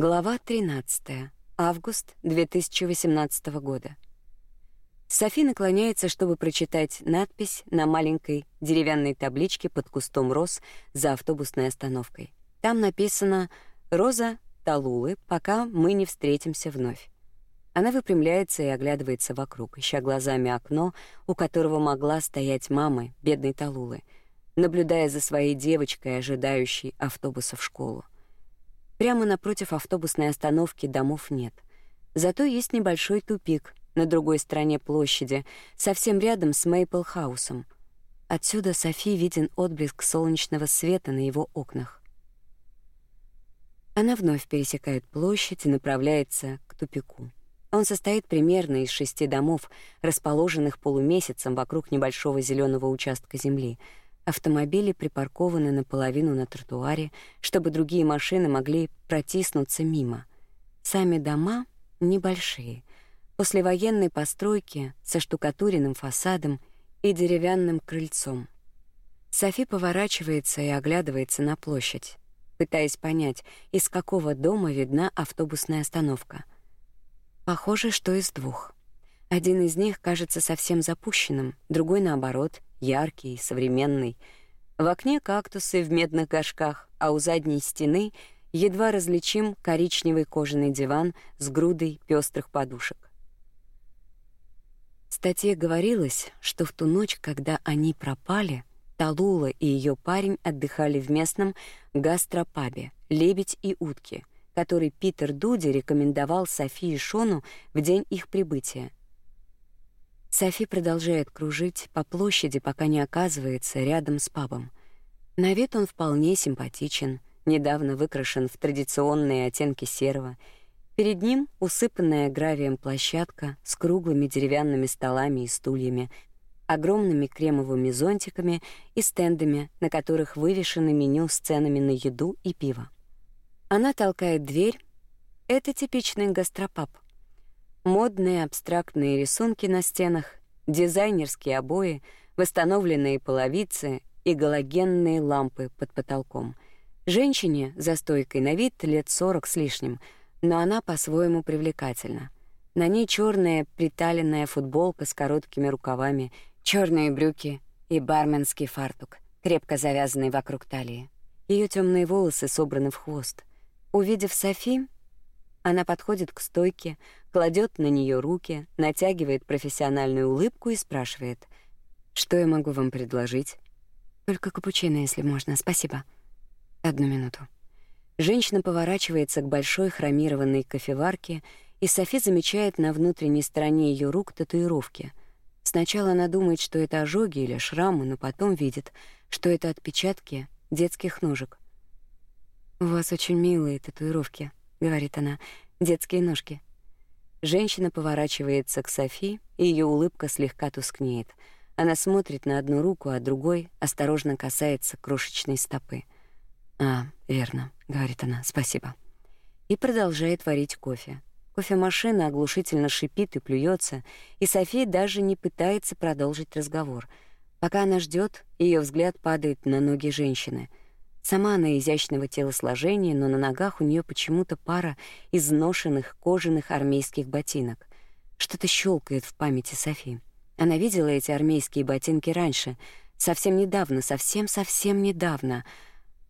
Глава 13. Август 2018 года. Софи наклоняется, чтобы прочитать надпись на маленькой деревянной табличке под кустом роз за автобусной остановкой. Там написано «Роза Талулы, пока мы не встретимся вновь». Она выпрямляется и оглядывается вокруг, ища глазами окно, у которого могла стоять мама бедной Талулы, наблюдая за своей девочкой, ожидающей автобуса в школу. Прямо напротив автобусной остановки домов нет. Зато есть небольшой тупик на другой стороне площади, совсем рядом с Мейпл-хаусом. Отсюда Софи виден отблеск солнечного света на его окнах. Она вновь пересекает площадь и направляется к тупику. Он состоит примерно из шести домов, расположенных полумесяцем вокруг небольшого зеленого участка земли — Автомобили припаркованы наполовину на тротуаре, чтобы другие машины могли протиснуться мимо. Сами дома небольшие, послевоенной постройки со штукатуренным фасадом и деревянным крыльцом. Софи поворачивается и оглядывается на площадь, пытаясь понять, из какого дома видна автобусная остановка. Похоже, что из двух. Один из них кажется совсем запущенным, другой наоборот яркий, современный. В окне кактусы в медных горшках, а у задней стены едва различим коричневый кожаный диван с грудой пестрых подушек. В статье говорилось, что в ту ночь, когда они пропали, Талула и ее парень отдыхали в местном гастропабе «Лебедь и утки», который Питер Дуди рекомендовал Софии Шону в день их прибытия. Софи продолжает кружить по площади, пока не оказывается рядом с пабом. На вид он вполне симпатичен, недавно выкрашен в традиционные оттенки серого. Перед ним усыпанная гравием площадка с круглыми деревянными столами и стульями, огромными кремовыми зонтиками и стендами, на которых вывешены меню с ценами на еду и пиво. Она толкает дверь. Это типичный гастропаб — Модные абстрактные рисунки на стенах, дизайнерские обои, восстановленные половицы и галогенные лампы под потолком. Женщине за стойкой на вид лет сорок с лишним, но она по-своему привлекательна. На ней черная приталенная футболка с короткими рукавами, черные брюки и барменский фартук, крепко завязанный вокруг талии. Ее темные волосы собраны в хвост. Увидев Софи, она подходит к стойке, кладет на нее руки, натягивает профессиональную улыбку и спрашивает: "Что я могу вам предложить?" "Только капучино, если можно, спасибо." "Одну минуту." Женщина поворачивается к большой хромированной кофеварке, и Софи замечает на внутренней стороне ее рук татуировки. Сначала она думает, что это ожоги или шрамы, но потом видит, что это отпечатки детских ножек. «У вас очень милые татуировки», — говорит она, — «детские ножки». Женщина поворачивается к Софи, и ее улыбка слегка тускнеет. Она смотрит на одну руку, а другой осторожно касается крошечной стопы. «А, верно», — говорит она, — «спасибо». И продолжает варить кофе. Кофемашина оглушительно шипит и плюется, и София даже не пытается продолжить разговор. Пока она ждет, ее взгляд падает на ноги женщины — Сама она изящного телосложения, но на ногах у нее почему-то пара изношенных кожаных армейских ботинок. Что-то щелкает в памяти Софи. Она видела эти армейские ботинки раньше, совсем недавно, совсем-совсем недавно.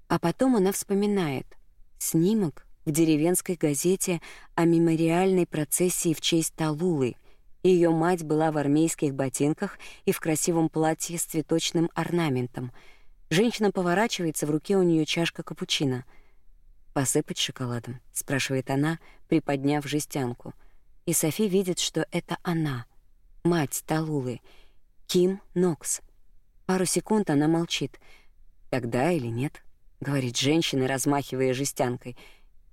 А потом она вспоминает снимок в деревенской газете о мемориальной процессии в честь Талулы. Ее мать была в армейских ботинках и в красивом платье с цветочным орнаментом — Женщина поворачивается, в руке у нее чашка капучино. «Посыпать шоколадом?» — спрашивает она, приподняв жестянку. И Софи видит, что это она, мать Талулы, Ким Нокс. Пару секунд она молчит. «Тогда или нет?» — говорит женщина, размахивая жестянкой.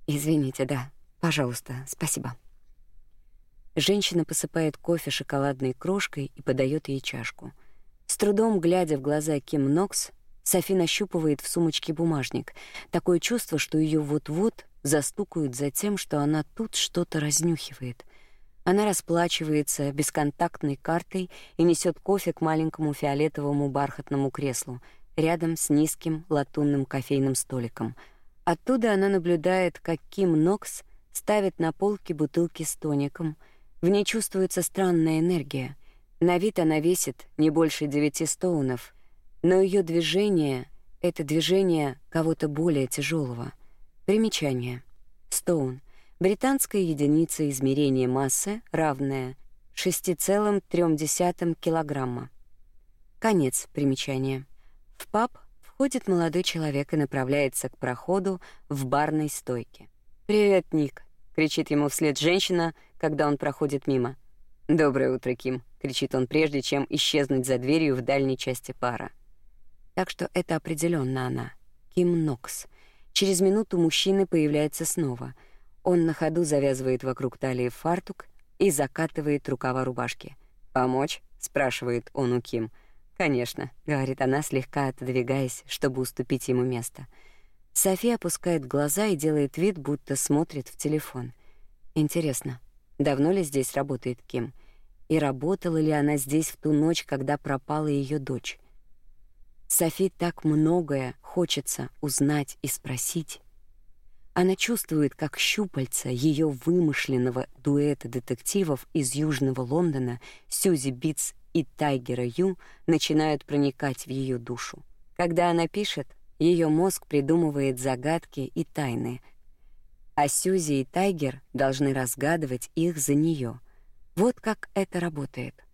«Извините, да. Пожалуйста, спасибо». Женщина посыпает кофе шоколадной крошкой и подает ей чашку. С трудом глядя в глаза Ким Нокс, Софи нащупывает в сумочке бумажник. Такое чувство, что ее вот-вот застукают за тем, что она тут что-то разнюхивает. Она расплачивается бесконтактной картой и несет кофе к маленькому фиолетовому бархатному креслу рядом с низким латунным кофейным столиком. Оттуда она наблюдает, как Ким Нокс ставит на полке бутылки с тоником. В ней чувствуется странная энергия. На вид она весит не больше девяти стоунов, но ее движение — это движение кого-то более тяжелого. Примечание. Стоун — британская единица измерения массы, равная 6,3 килограмма. Конец примечания. В паб входит молодой человек и направляется к проходу в барной стойке. «Привет, Ник!» — кричит ему вслед женщина, когда он проходит мимо. «Доброе утро, Ким!» — кричит он, прежде чем исчезнуть за дверью в дальней части пара. Так что это определенно она, Ким Нокс. Через минуту мужчина появляется снова. Он на ходу завязывает вокруг талии фартук и закатывает рукава рубашки. «Помочь?» — спрашивает он у Ким. — «Конечно», — говорит она, слегка отодвигаясь, чтобы уступить ему место. София опускает глаза и делает вид, будто смотрит в телефон. Интересно, давно ли здесь работает Ким? И работала ли она здесь в ту ночь, когда пропала ее дочь? Софи так многое хочется узнать и спросить. Она чувствует, как щупальца ее вымышленного дуэта детективов из Южного Лондона Сьюзи Битс и Тайгера Ю начинают проникать в ее душу. Когда она пишет, ее мозг придумывает загадки и тайны, а Сьюзи и Тайгер должны разгадывать их за нее. Вот как это работает.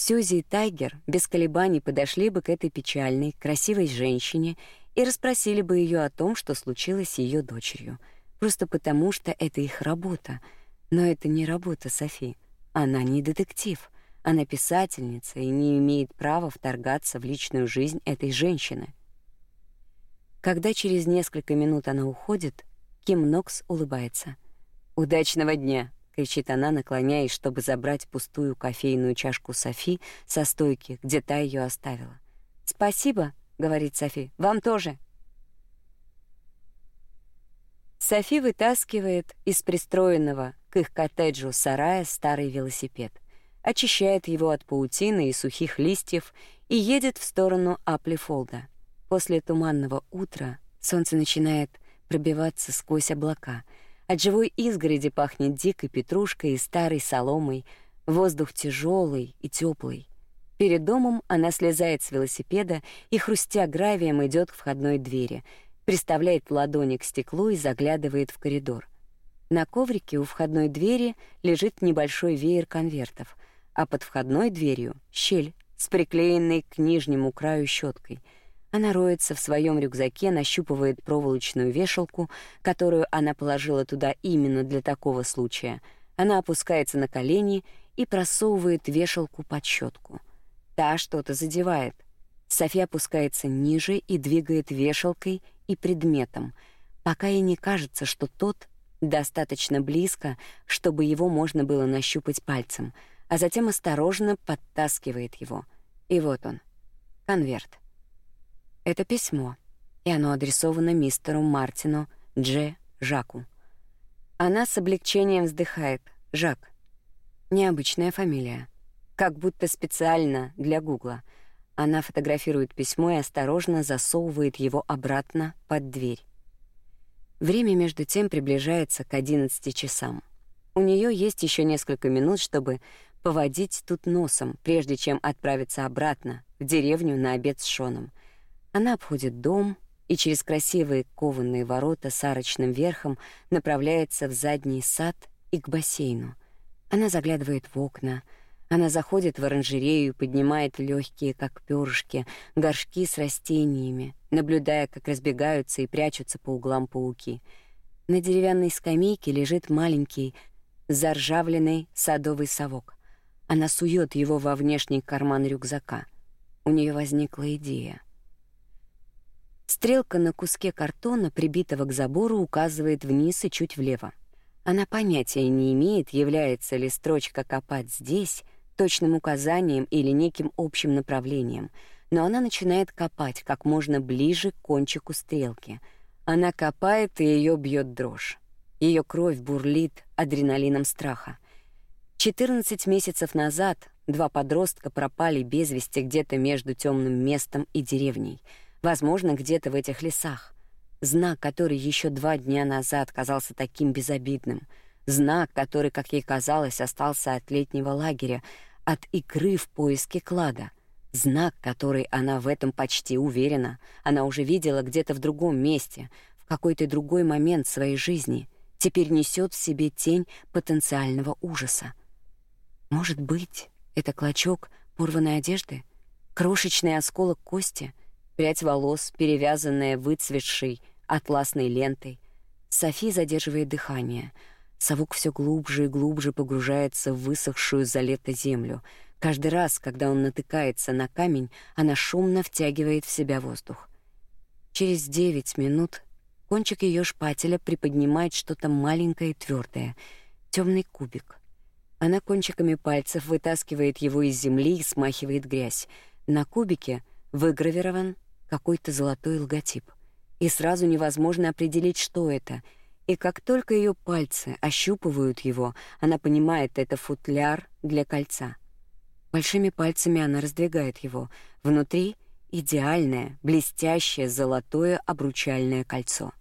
Сьюзи и Тайгер без колебаний подошли бы к этой печальной, красивой женщине и расспросили бы ее о том, что случилось с ее дочерью, просто потому что это их работа. Но это не работа Софи. Она не детектив. Она писательница и не имеет права вторгаться в личную жизнь этой женщины. Когда через несколько минут она уходит, Ким Нокс улыбается. «Удачного дня!» — кричит она, наклоняясь, чтобы забрать пустую кофейную чашку Софи со стойки, где та ее оставила. «Спасибо», — говорит Софи, — «вам тоже». Софи вытаскивает из пристроенного к их коттеджу сарая старый велосипед — очищает его от паутины и сухих листьев и едет в сторону Аплифолда. После туманного утра солнце начинает пробиваться сквозь облака. От живой изгороди пахнет дикой петрушкой и старой соломой, воздух тяжелый и теплый. Перед домом она слезает с велосипеда и, хрустя гравием, идет к входной двери, приставляет ладони к стеклу и заглядывает в коридор. На коврике у входной двери лежит небольшой веер конвертов а под входной дверью — щель с приклеенной к нижнему краю щеткой. Она роется в своем рюкзаке, нащупывает проволочную вешалку, которую она положила туда именно для такого случая. Она опускается на колени и просовывает вешалку под щетку. Та что-то задевает. София опускается ниже и двигает вешалкой и предметом, пока ей не кажется, что тот достаточно близко, чтобы его можно было нащупать пальцем — а затем осторожно подтаскивает его. И вот он, конверт. Это письмо, и оно адресовано мистеру Мартину Дж. Жаку. Она с облегчением вздыхает. Жак. Необычная фамилия. Как будто специально для Гугла. Она фотографирует письмо и осторожно засовывает его обратно под дверь. Время между тем приближается к 11 часам. У нее есть еще несколько минут, чтобы поводить тут носом, прежде чем отправиться обратно в деревню на обед с Шоном. Она обходит дом и через красивые кованые ворота с арочным верхом направляется в задний сад и к бассейну. Она заглядывает в окна. Она заходит в оранжерею и поднимает легкие, как перышки, горшки с растениями, наблюдая, как разбегаются и прячутся по углам пауки. На деревянной скамейке лежит маленький, заржавленный садовый совок. Она сует его во внешний карман рюкзака. У нее возникла идея. Стрелка на куске картона, прибитого к забору, указывает вниз и чуть влево. Она понятия не имеет, является ли строчка «копать здесь» точным указанием или неким общим направлением, но она начинает копать как можно ближе к кончику стрелки. Она копает, и ее бьет дрожь. Ее кровь бурлит адреналином страха. 14 месяцев назад два подростка пропали без вести где-то между темным местом и деревней, возможно, где-то в этих лесах. знак, который еще два дня назад казался таким безобидным, знак, который, как ей казалось, остался от летнего лагеря, от игры в поиске клада. Знак, который она в этом почти уверена, она уже видела где-то в другом месте, в какой-то другой момент своей жизни, теперь несет в себе тень потенциального ужаса. Может быть, это клочок порванной одежды, крошечный осколок кости, прядь волос, перевязанная выцветшей атласной лентой. Софи задерживает дыхание. Совок все глубже и глубже погружается в высохшую за лето землю — Каждый раз, когда он натыкается на камень, она шумно втягивает в себя воздух. Через девять минут кончик ее шпателя приподнимает что-то маленькое и твердое, темный кубик. Она кончиками пальцев вытаскивает его из земли и смахивает грязь. На кубике выгравирован какой-то золотой логотип, и сразу невозможно определить, что это. И как только ее пальцы ощупывают его, она понимает, это футляр для кольца. Большими пальцами она раздвигает его. Внутри идеальное, блестящее золотое обручальное кольцо.